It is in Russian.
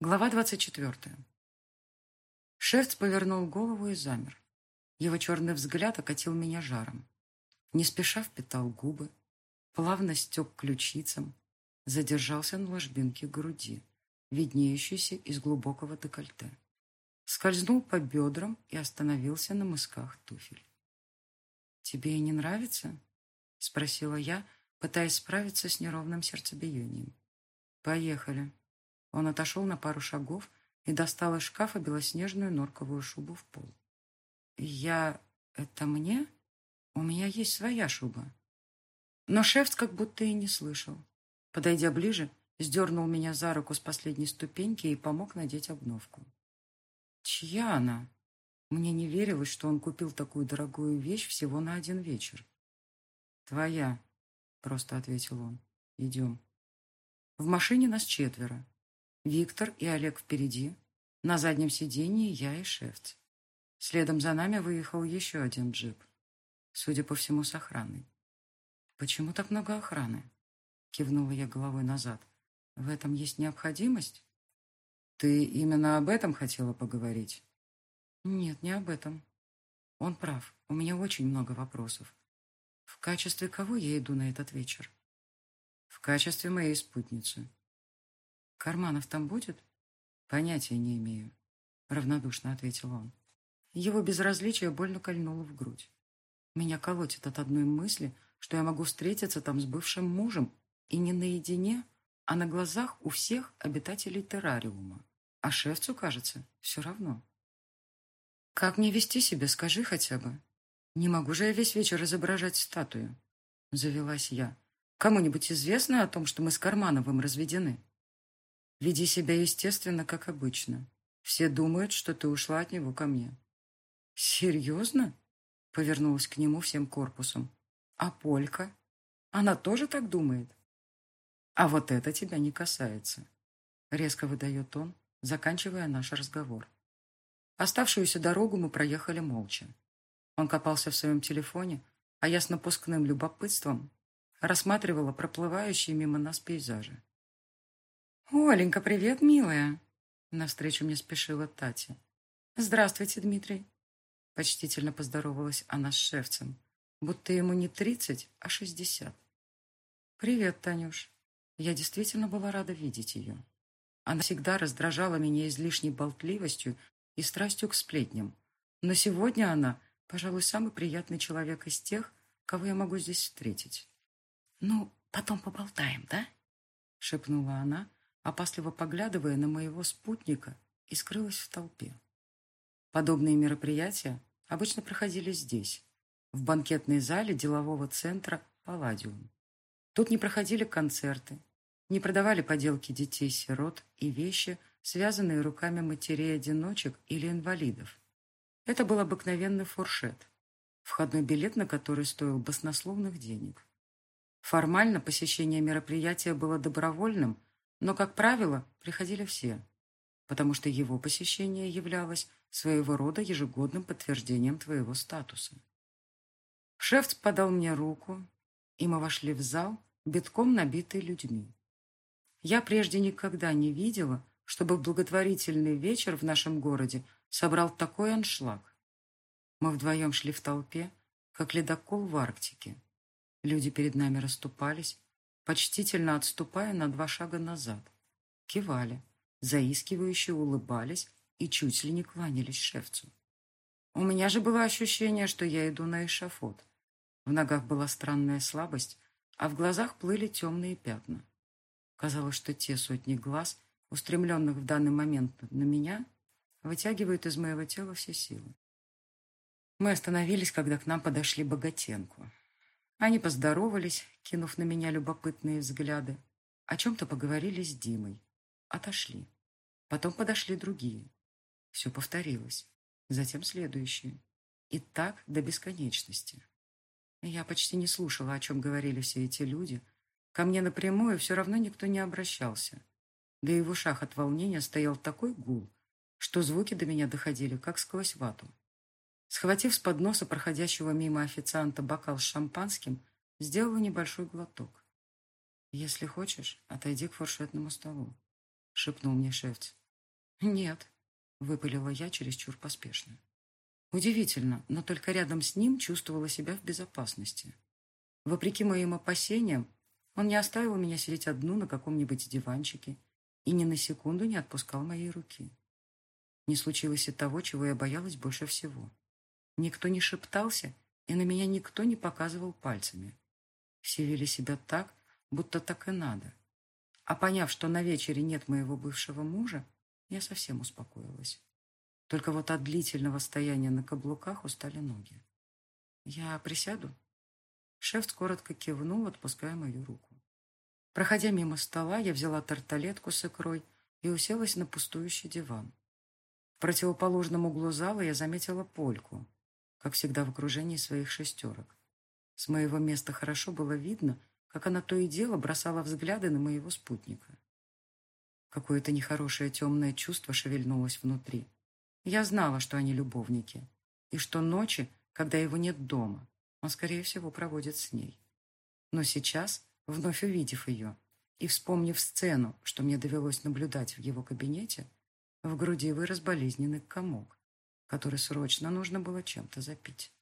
Глава двадцать четвертая. Шефц повернул голову и замер. Его черный взгляд окатил меня жаром. Не спеша впитал губы, плавно стек ключицам, задержался на ложбинке груди, виднеющейся из глубокого декольте. Скользнул по бедрам и остановился на мысках туфель. «Тебе не нравится?» — спросила я, пытаясь справиться с неровным сердцебиением. «Поехали». Он отошел на пару шагов и достал из шкафа белоснежную норковую шубу в пол. «Я... это мне? У меня есть своя шуба». Но Шефц как будто и не слышал. Подойдя ближе, сдернул меня за руку с последней ступеньки и помог надеть обновку. «Чья она?» Мне не верилось, что он купил такую дорогую вещь всего на один вечер. «Твоя», — просто ответил он. «Идем». В машине нас четверо. Виктор и Олег впереди. На заднем сиденье я и Шефц. Следом за нами выехал еще один джип. Судя по всему, с охраной. «Почему так много охраны?» Кивнула я головой назад. «В этом есть необходимость?» «Ты именно об этом хотела поговорить?» «Нет, не об этом. Он прав. У меня очень много вопросов. В качестве кого я иду на этот вечер?» «В качестве моей спутницы», «Карманов там будет?» «Понятия не имею», — равнодушно ответил он. Его безразличие больно кольнуло в грудь. Меня колотит от одной мысли, что я могу встретиться там с бывшим мужем, и не наедине, а на глазах у всех обитателей террариума. А шефцу, кажется, все равно. «Как мне вести себя, скажи хотя бы. Не могу же я весь вечер изображать статую», — завелась я. «Кому-нибудь известно о том, что мы с Кармановым разведены?» Веди себя естественно, как обычно. Все думают, что ты ушла от него ко мне. Серьезно? Повернулась к нему всем корпусом. А Полька? Она тоже так думает? А вот это тебя не касается. Резко выдает он, заканчивая наш разговор. Оставшуюся дорогу мы проехали молча. Он копался в своем телефоне, а я с напускным любопытством рассматривала проплывающие мимо нас пейзажи. «Оленька, привет, милая!» Навстречу мне спешила Татья. «Здравствуйте, Дмитрий!» Почтительно поздоровалась она с шефцем, будто ему не тридцать, а шестьдесят. «Привет, Танюш!» Я действительно была рада видеть ее. Она всегда раздражала меня излишней болтливостью и страстью к сплетням. Но сегодня она, пожалуй, самый приятный человек из тех, кого я могу здесь встретить. «Ну, потом поболтаем, да?» — шепнула она, опасливо поглядывая на моего спутника, и скрылась в толпе. Подобные мероприятия обычно проходили здесь, в банкетной зале делового центра «Палладиум». Тут не проходили концерты, не продавали поделки детей-сирот и вещи, связанные руками матерей-одиночек или инвалидов. Это был обыкновенный фуршет, входной билет на который стоил баснословных денег. Формально посещение мероприятия было добровольным – но, как правило, приходили все, потому что его посещение являлось своего рода ежегодным подтверждением твоего статуса. Шефц подал мне руку, и мы вошли в зал, битком набитый людьми. Я прежде никогда не видела, чтобы благотворительный вечер в нашем городе собрал такой аншлаг. Мы вдвоем шли в толпе, как ледокол в Арктике. Люди перед нами расступались, почтительно отступая на два шага назад. Кивали, заискивающе улыбались и чуть ли не кланялись шефцу. У меня же было ощущение, что я иду на эшафот. В ногах была странная слабость, а в глазах плыли темные пятна. Казалось, что те сотни глаз, устремленных в данный момент на меня, вытягивают из моего тела все силы. Мы остановились, когда к нам подошли Богатенку. Они поздоровались, кинув на меня любопытные взгляды. О чем-то поговорили с Димой. Отошли. Потом подошли другие. Все повторилось. Затем следующие. И так до бесконечности. Я почти не слушала, о чем говорили все эти люди. Ко мне напрямую все равно никто не обращался. Да и в ушах от волнения стоял такой гул, что звуки до меня доходили, как сквозь вату. Схватив с подноса проходящего мимо официанта бокал с шампанским, сделала небольшой глоток. «Если хочешь, отойди к фуршетному столу», — шепнул мне шефц. Нет, выпалила я чересчур поспешно. Удивительно, но только рядом с ним чувствовала себя в безопасности. Вопреки моим опасениям, он не оставил меня сидеть одну на каком-нибудь диванчике и ни на секунду не отпускал моей руки. Не случилось и того, чего я боялась больше всего. Никто не шептался, и на меня никто не показывал пальцами. Все вели себя так, будто так и надо. А поняв, что на вечере нет моего бывшего мужа, я совсем успокоилась. Только вот от длительного стояния на каблуках устали ноги. «Я присяду?» Шеф коротко кивнул, отпуская мою руку. Проходя мимо стола, я взяла тарталетку с икрой и уселась на пустующий диван. В противоположном углу зала я заметила польку, как всегда в окружении своих шестерок. С моего места хорошо было видно, как она то и дело бросала взгляды на моего спутника. Какое-то нехорошее темное чувство шевельнулось внутри. Я знала, что они любовники, и что ночи, когда его нет дома, он, скорее всего, проводит с ней. Но сейчас, вновь увидев ее и вспомнив сцену, что мне довелось наблюдать в его кабинете, в груди вырос болезненный комок, который срочно нужно было чем-то запить.